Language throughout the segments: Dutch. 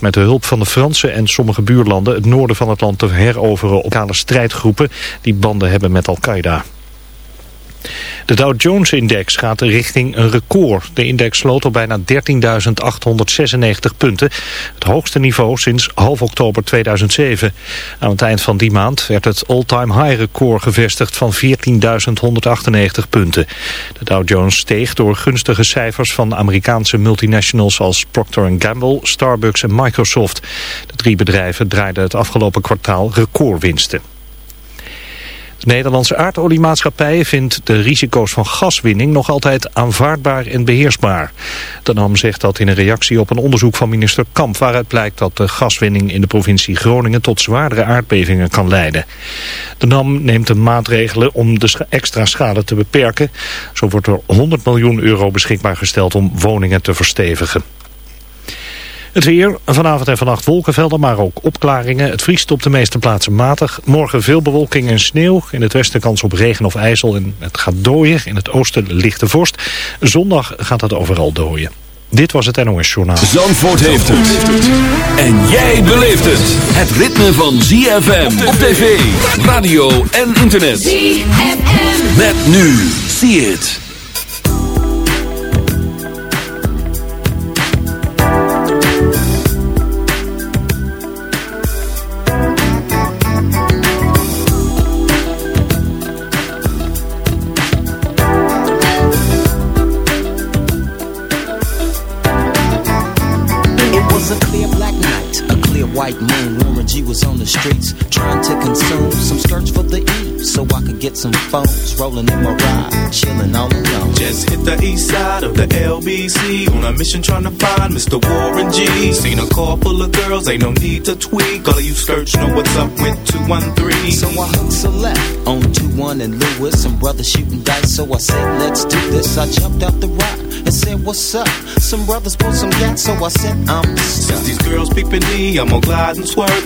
met de hulp van de Fransen en sommige buurlanden het noorden van het land te heroveren op lokale strijdgroepen die banden hebben met Al-Qaeda. De Dow Jones-index gaat richting een record. De index sloot op bijna 13.896 punten. Het hoogste niveau sinds half oktober 2007. Aan het eind van die maand werd het all-time high record gevestigd van 14.198 punten. De Dow Jones steeg door gunstige cijfers van Amerikaanse multinationals als Procter Gamble, Starbucks en Microsoft. De drie bedrijven draaiden het afgelopen kwartaal recordwinsten. De Nederlandse aardoliemaatschappij vindt de risico's van gaswinning nog altijd aanvaardbaar en beheersbaar. De NAM zegt dat in een reactie op een onderzoek van minister Kamp waaruit blijkt dat de gaswinning in de provincie Groningen tot zwaardere aardbevingen kan leiden. De NAM neemt de maatregelen om de extra schade te beperken. Zo wordt er 100 miljoen euro beschikbaar gesteld om woningen te verstevigen. Het weer, vanavond en vannacht wolkenvelden, maar ook opklaringen. Het vriest op de meeste plaatsen matig. Morgen veel bewolking en sneeuw. In het westen kans op regen of ijzel en het gaat dooien. In het oosten lichte vorst. Zondag gaat het overal dooien. Dit was het NOS Journaal. Zandvoort heeft het. En jij beleeft het. Het ritme van ZFM op tv, radio en internet. ZFM. Met nu. See it. white moon streets trying to consume some skirts for the E so I could get some phones rolling in my ride, chilling all alone. Just hit the east side of the LBC on a mission trying to find Mr. Warren G. Seen a car full of girls, ain't no need to tweak. All of you skirts know what's up with 213. So I hooked select on 21 and Lewis, some brothers shooting dice. So I said, let's do this. I jumped out the ride and said, what's up? Some brothers pulled some gas, so I said, I'm stuck. Since these girls peeping me, I'm gonna glide and swerve.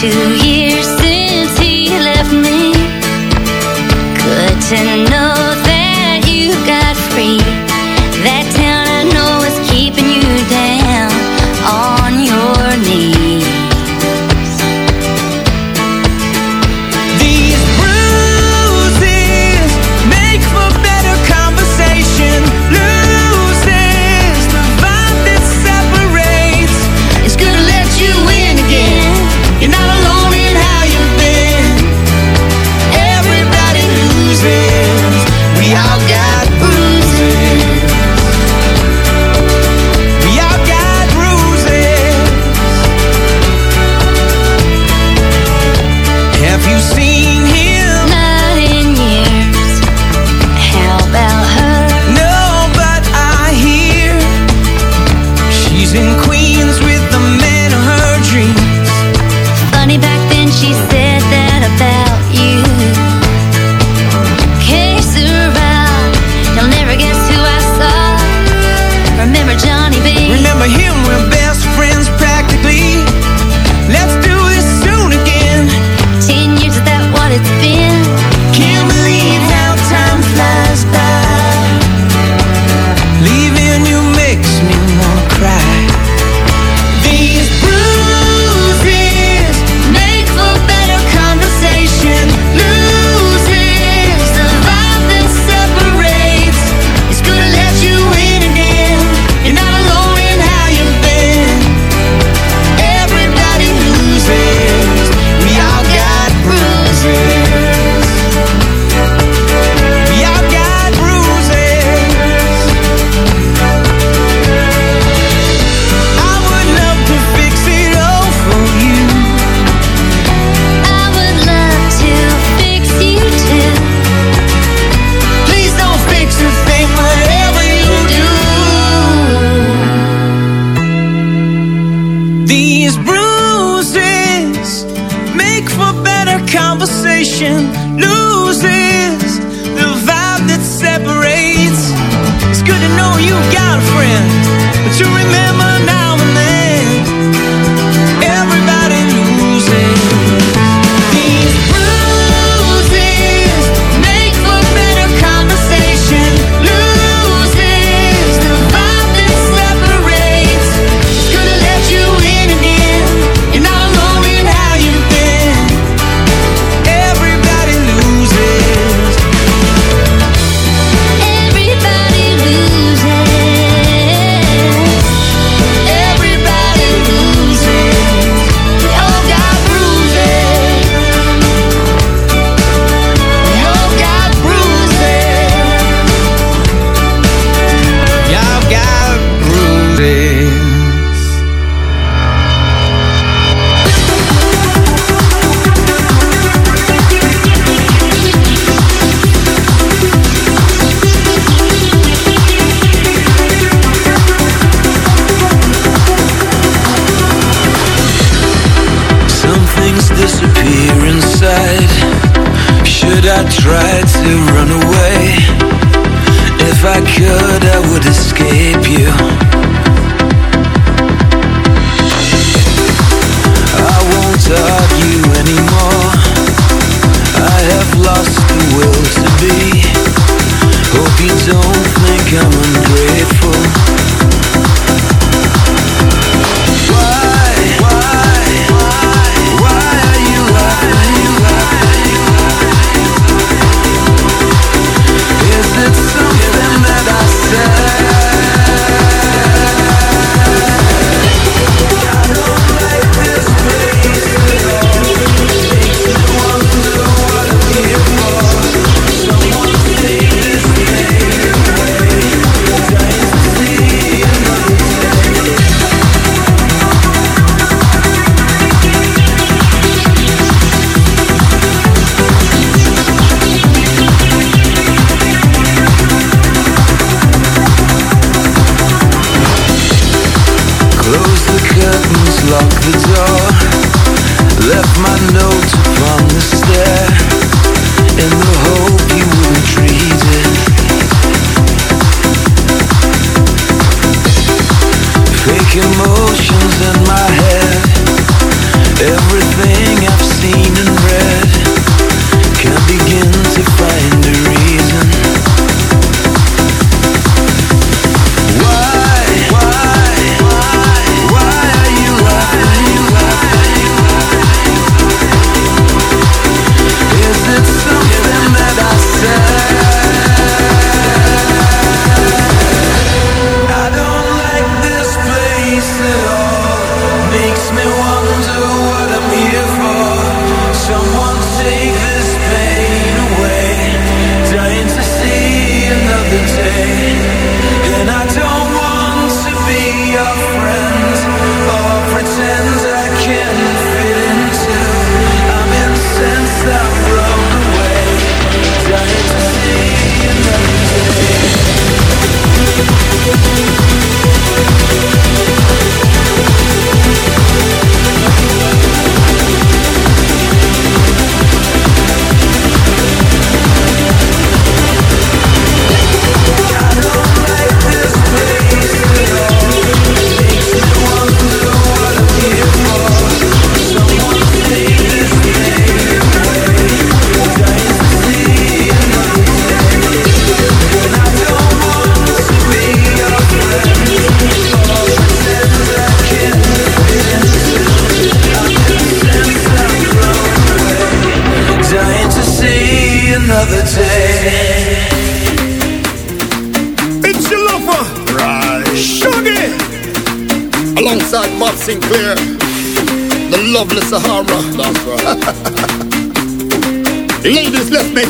to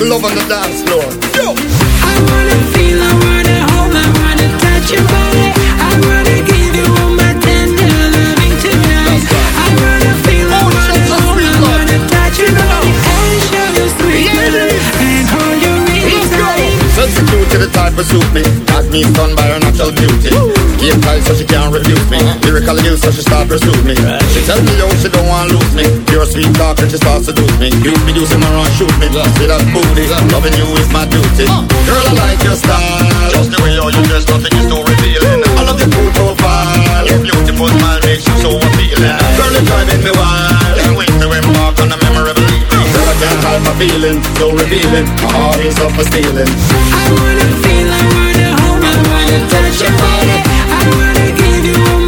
love on the dance. Call you so she start pursue me. She tell me yo she don't want lose me. Your sweet talk and she start seduce me. You be using my run shoot me. See that booty? Loving you is my duty. Girl I like your style. Just the way all you dress nothing is too revealing. I love your cool profile. Your beautiful smile makes you so appealing. Girl it's driving me wild. Can't wait to embark on a memorable evening. Girl I can't hide my feeling So revealing. My heart is up for stealing. I wanna feel I wanna hold I wanna touch your body. I wanna give you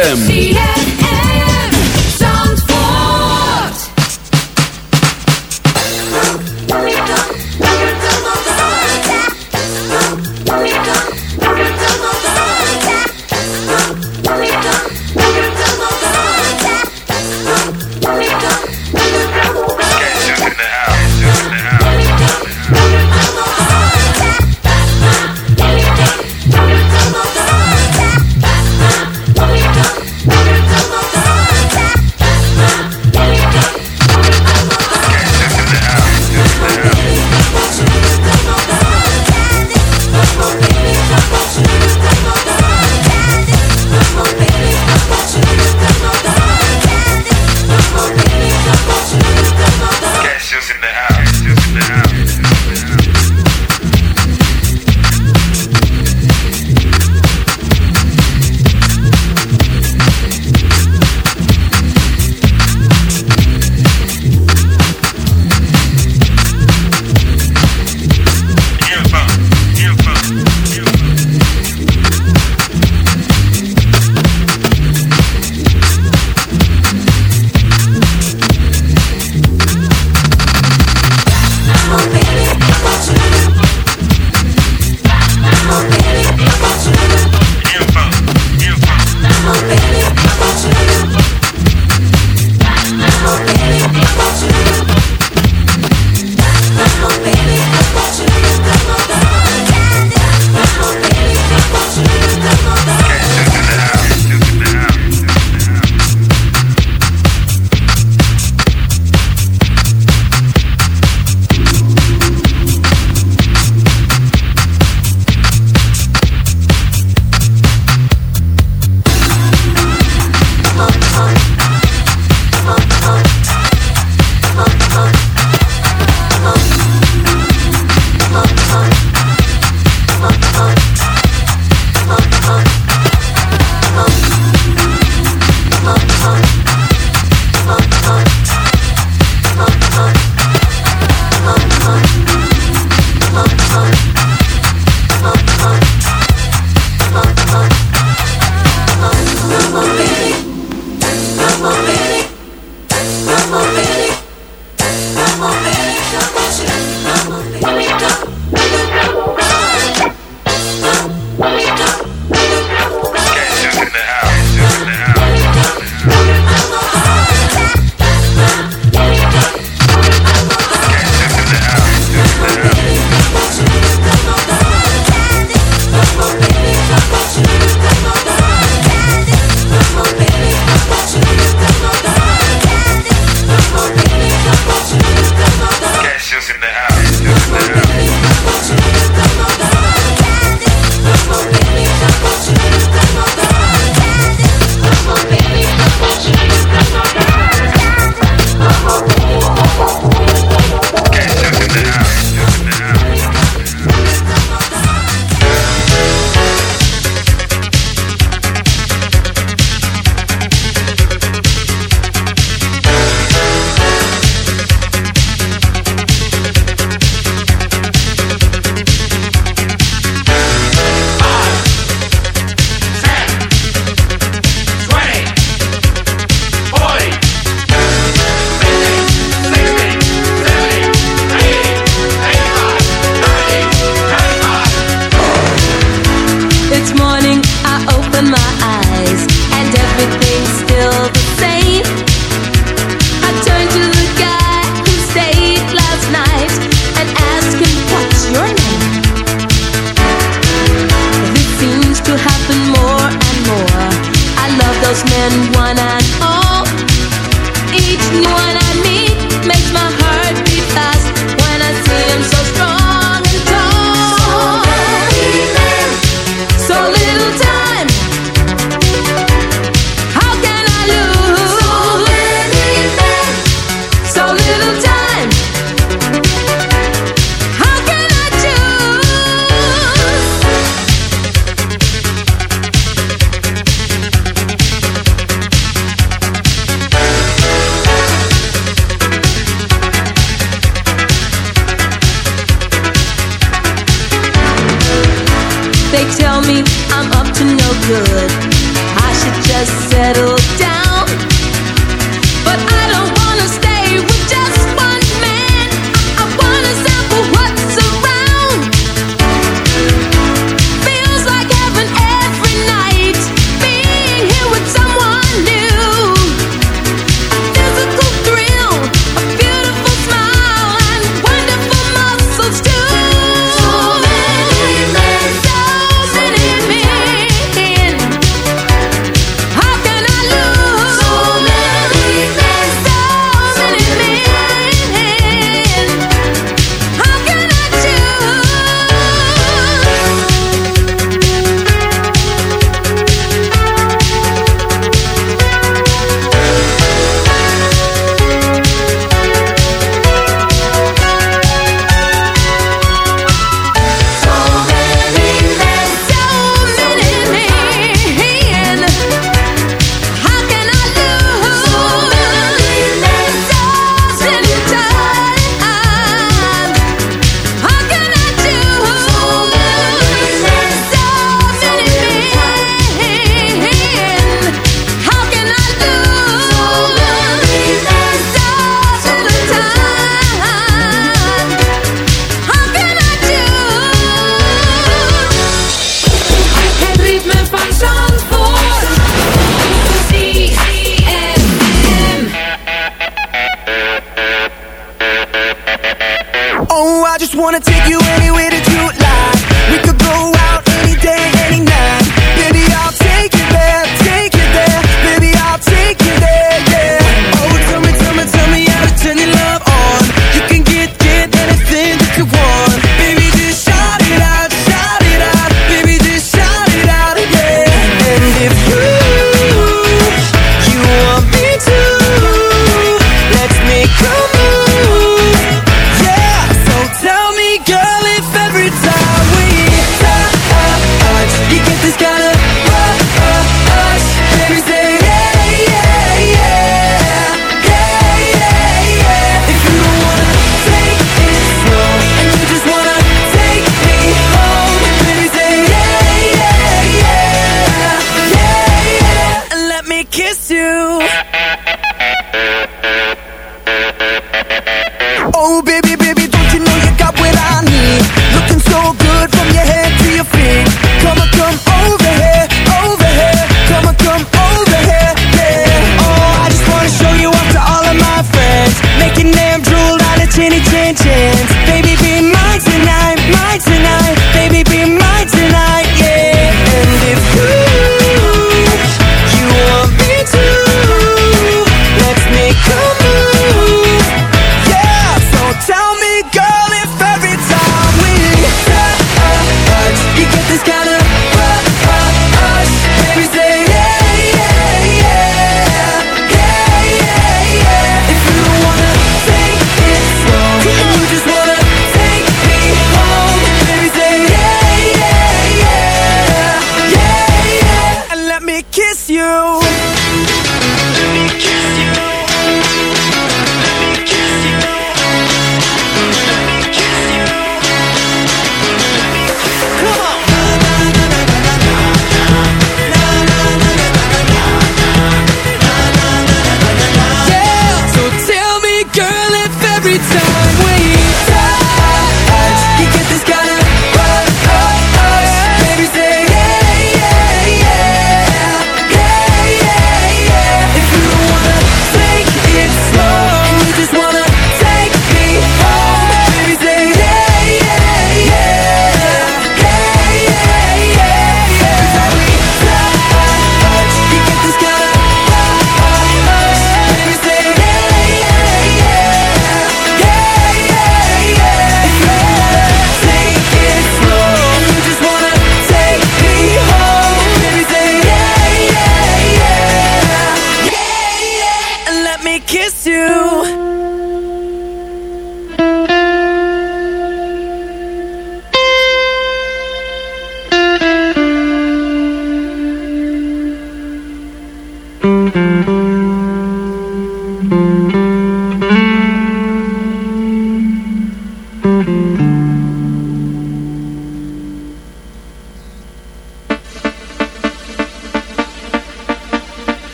ZFM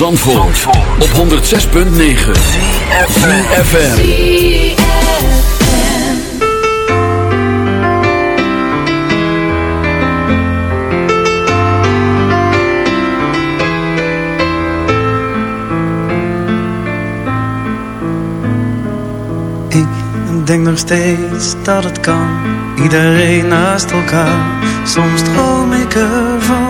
Zandvoort, op 106.9 FM. Ik denk nog steeds dat het kan. Iedereen naast elkaar. Soms droom ik ervan. Ik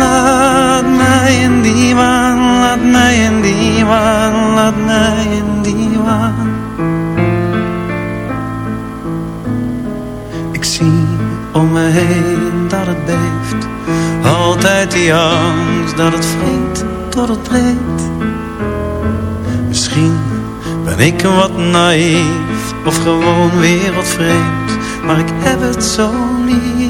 Laat mij in die waan, laat mij in die waan, laat mij in die waan. Ik zie om me heen dat het beeft, altijd die angst dat het vreet tot het breekt. Misschien Ben ik wat naïef of gewoon wereldvreemd Maar ik heb het zo lief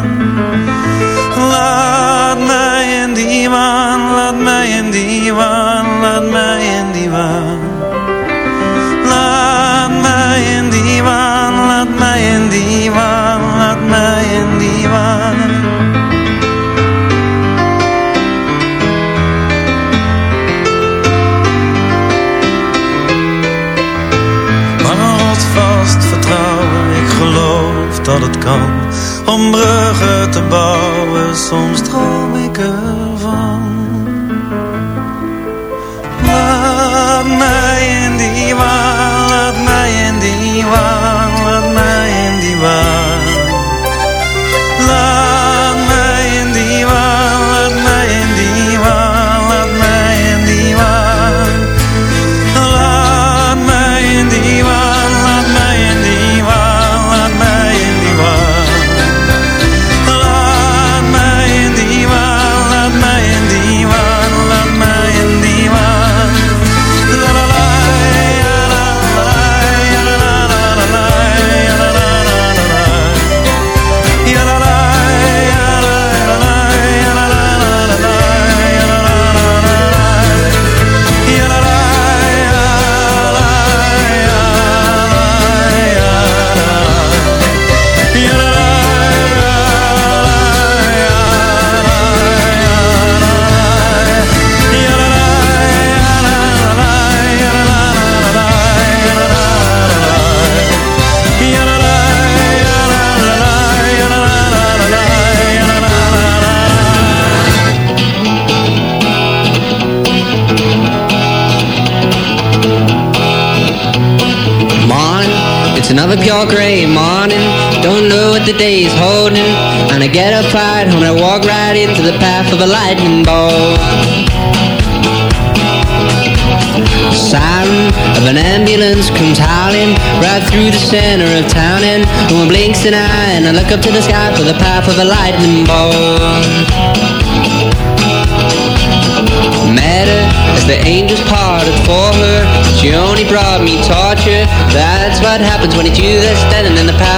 Laat mij in die waan, laat mij in die waan. Laat mij in die waan, laat mij in die waan, laat mij in die. Maar een rotsvast vertrouwen, ik geloof dat het kan. Om bruggen te bouwen, soms droom ik ervan. Laat mij in die waan, laat mij in die waan,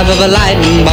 of a lightning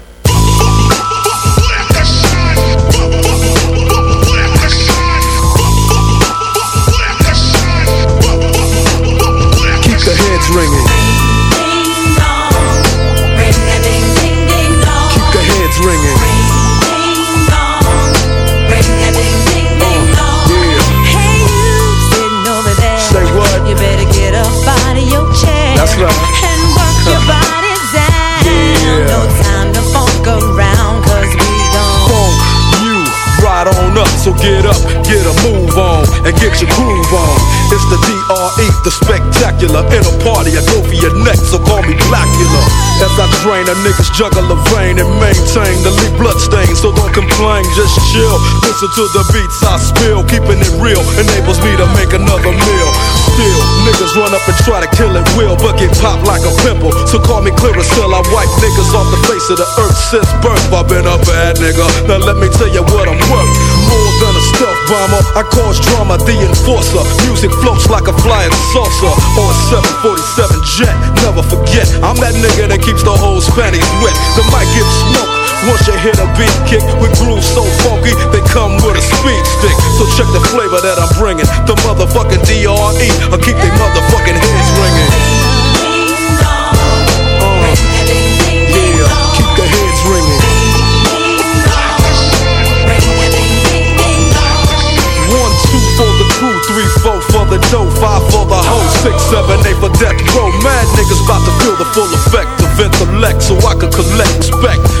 Right. And work your body down. Yeah. No time to funk around, cause we Funk you right on up. So get up, get a move on, and get your groove on. It's the DRE, the spectacular. In a party, I go for your neck, so call me Blackula. As I drain a nigga's juggle jugular vein and maintain the lead blood stain. So don't complain, just chill. Listen to the beats I spill. Keeping it real enables me to make another meal. Still, niggas run up and try to kill it will, but get popped like a pimple. So call me clear till I wipe niggas off the face of the earth since birth. I've been a bad nigga. Now let me tell you what I'm worth. More than a stealth bomber, I cause drama, the enforcer. Music floats like a flying saucer on a 747 jet. Never forget, I'm that nigga that keeps the whole panties wet. The mic gets smoked. Once you hit a beat kick with grooves so funky, they come with a speed stick. So check the flavor that I'm bringing. The motherfucking DRE, I'll keep they motherfucking heads ringing. Uh, the ringing. One, two for the crew, three, four for the dough, five for the hoe, six, seven, eight for death row. Mad niggas about to feel the full effect of intellect, so I can collect respect.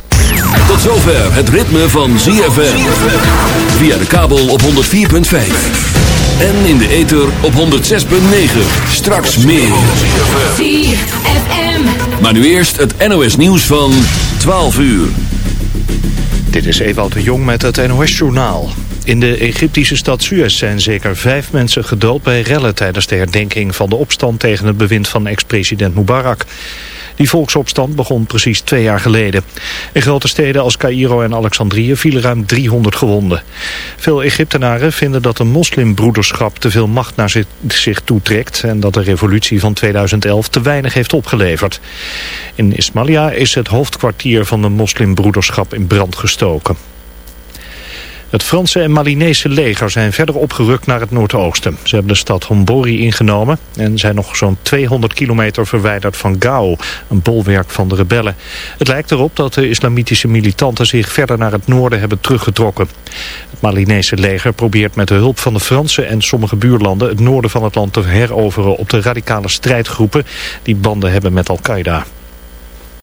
Tot zover het ritme van ZFM. Via de kabel op 104.5. En in de ether op 106.9. Straks meer. ZFM. Maar nu eerst het NOS nieuws van 12 uur. Dit is Ewald de Jong met het NOS-journaal. In de Egyptische stad Suez zijn zeker vijf mensen gedood bij rellen... tijdens de herdenking van de opstand tegen het bewind van ex-president Mubarak. Die volksopstand begon precies twee jaar geleden. In grote steden als Cairo en Alexandrië vielen ruim 300 gewonden. Veel Egyptenaren vinden dat de moslimbroederschap te veel macht naar zich, toetrekt... en dat de revolutie van 2011 te weinig heeft opgeleverd. In Ismailia is het hoofdkwartier van de moslimbroederschap in brand gestoken. Het Franse en Malinese leger zijn verder opgerukt naar het noordoosten. Ze hebben de stad Hombori ingenomen en zijn nog zo'n 200 kilometer verwijderd van Gao, een bolwerk van de rebellen. Het lijkt erop dat de islamitische militanten zich verder naar het noorden hebben teruggetrokken. Het Malinese leger probeert met de hulp van de Fransen en sommige buurlanden het noorden van het land te heroveren op de radicale strijdgroepen die banden hebben met Al-Qaeda.